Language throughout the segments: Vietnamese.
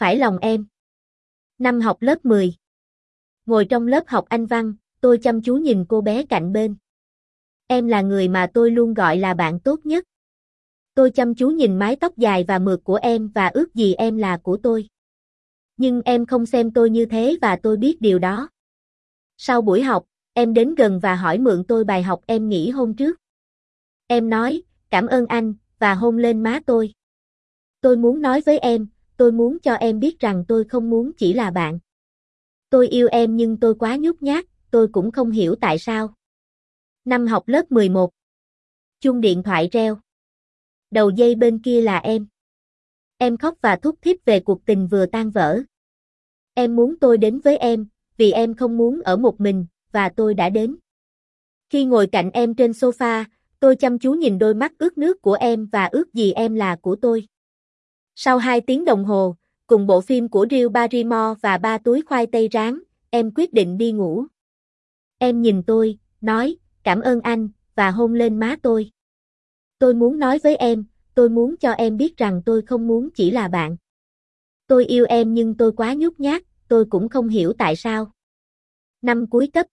Phải lòng em. Năm học lớp 10. Ngồi trong lớp học Anh văn, tôi chăm chú nhìn cô bé cạnh bên. Em là người mà tôi luôn gọi là bạn tốt nhất. Tôi chăm chú nhìn mái tóc dài và mượt của em và ước gì em là của tôi. Nhưng em không xem tôi như thế và tôi biết điều đó. Sau buổi học, em đến gần và hỏi mượn tôi bài học em nghỉ hôm trước. Em nói, cảm ơn anh, và hôn lên má tôi. Tôi muốn nói với em, tôi muốn cho em biết rằng tôi không muốn chỉ là bạn. Tôi yêu em nhưng tôi quá nhút nhát, tôi cũng không hiểu tại sao. Năm học lớp 11. Chuông điện thoại reo. Đầu dây bên kia là em. Em khóc và thúc thiết về cuộc tình vừa tan vỡ. Em muốn tôi đến với em, vì em không muốn ở một mình, và tôi đã đến. Khi ngồi cạnh em trên sofa, tôi chăm chú nhìn đôi mắt ướt nước của em và ước gì em là của tôi. Sau 2 tiếng đồng hồ, cùng bộ phim của Drew Barrymore và ba túi khoai tây rán, em quyết định đi ngủ. Em nhìn tôi, nói, cảm ơn anh, và hôn lên má tôi. Tôi muốn nói với em, tôi muốn cho em biết rằng tôi không muốn chỉ là bạn. Tôi yêu em nhưng tôi quá nhút nhát, tôi cũng không hiểu tại sao. Năm cuối cấp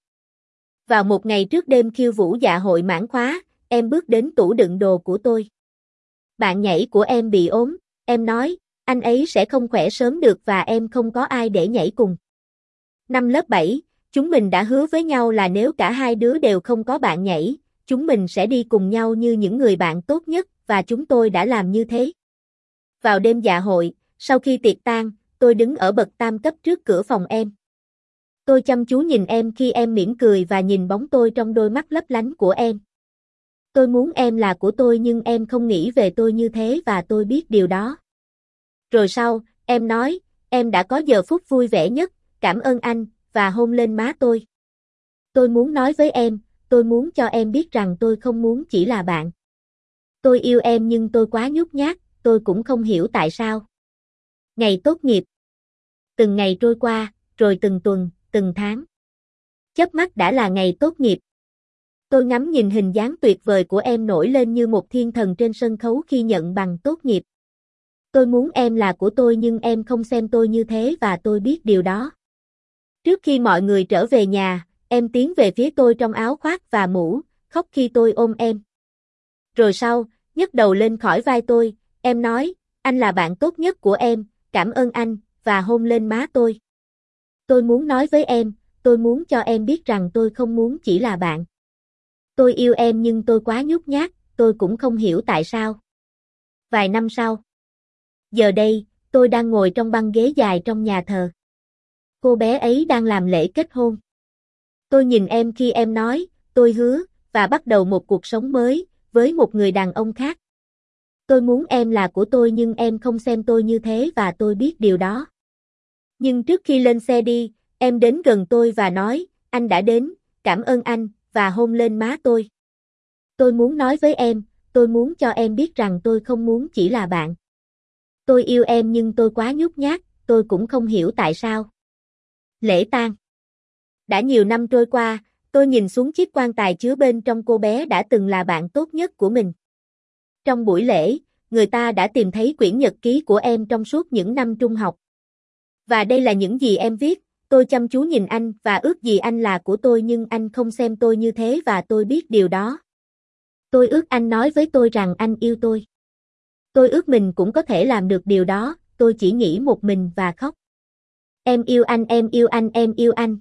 Vào một ngày trước đêm khiêu vũ dạ hội mãn khóa, em bước đến tủ đựng đồ của tôi. Bạn nhảy của em bị ốm, em nói, anh ấy sẽ không khỏe sớm được và em không có ai để nhảy cùng. Năm lớp 7, chúng mình đã hứa với nhau là nếu cả hai đứa đều không có bạn nhảy, chúng mình sẽ đi cùng nhau như những người bạn tốt nhất và chúng tôi đã làm như thế. Vào đêm dạ hội, sau khi tiệc tan, tôi đứng ở bậc tam cấp trước cửa phòng em. Tôi chăm chú nhìn em khi em mỉm cười và nhìn bóng tôi trong đôi mắt lấp lánh của em. Tôi muốn em là của tôi nhưng em không nghĩ về tôi như thế và tôi biết điều đó. Rồi sau, em nói, em đã có giờ phút vui vẻ nhất, cảm ơn anh, và hôn lên má tôi. Tôi muốn nói với em, tôi muốn cho em biết rằng tôi không muốn chỉ là bạn. Tôi yêu em nhưng tôi quá nhút nhát, tôi cũng không hiểu tại sao. Ngày tốt nghiệp. Từng ngày trôi qua, rồi từng tuần, từng tháng. Chớp mắt đã là ngày tốt nghiệp. Tôi ngắm nhìn hình dáng tuyệt vời của em nổi lên như một thiên thần trên sân khấu khi nhận bằng tốt nghiệp. Tôi muốn em là của tôi nhưng em không xem tôi như thế và tôi biết điều đó. Trước khi mọi người trở về nhà, em tiến về phía tôi trong áo khoác và mũ, khóc khi tôi ôm em. Rồi sau, nhấc đầu lên khỏi vai tôi, em nói, anh là bạn tốt nhất của em, cảm ơn anh, và hôn lên má tôi. Tôi muốn nói với em, tôi muốn cho em biết rằng tôi không muốn chỉ là bạn. Tôi yêu em nhưng tôi quá nhút nhát, tôi cũng không hiểu tại sao. Vài năm sau. Giờ đây, tôi đang ngồi trong băng ghế dài trong nhà thờ. Cô bé ấy đang làm lễ kết hôn. Tôi nhìn em khi em nói, tôi hứa, và bắt đầu một cuộc sống mới, với một người đàn ông khác. Tôi muốn em là của tôi nhưng em không xem tôi như thế và tôi biết điều đó. Nhưng trước khi lên xe đi, em đến gần tôi và nói, anh đã đến, cảm ơn anh, và hôn lên má tôi. Tôi muốn nói với em, tôi muốn cho em biết rằng tôi không muốn chỉ là bạn. Tôi yêu em nhưng tôi quá nhút nhát, tôi cũng không hiểu tại sao. Lễ tang Đã nhiều năm trôi qua, tôi nhìn xuống chiếc quan tài chứa bên trong cô bé đã từng là bạn tốt nhất của mình. Trong buổi lễ, người ta đã tìm thấy quyển nhật ký của em trong suốt những năm trung học. Và đây là những gì em viết, tôi chăm chú nhìn anh và ước gì anh là của tôi nhưng anh không xem tôi như thế và tôi biết điều đó. Tôi ước anh nói với tôi rằng anh yêu tôi. Tôi ước mình cũng có thể làm được điều đó, tôi chỉ nghĩ một mình và khóc. Em yêu anh, em yêu anh, em yêu anh.